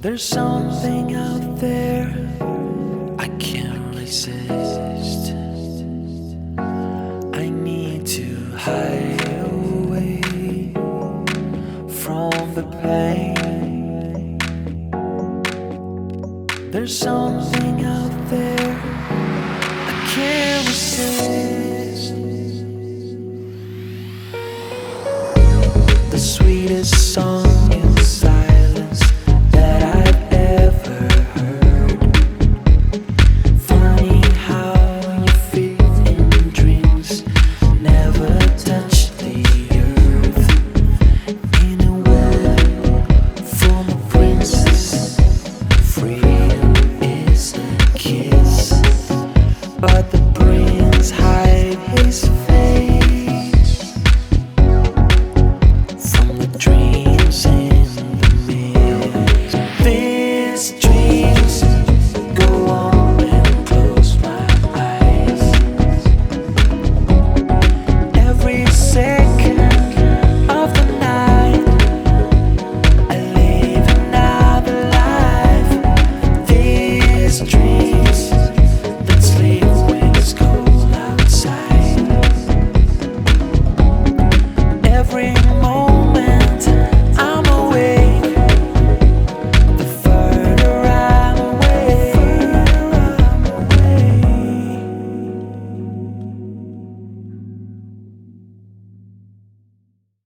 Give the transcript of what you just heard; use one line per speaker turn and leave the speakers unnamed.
There's something out there I can't resist. I need to hide away from the pain. There's something out there I can't resist.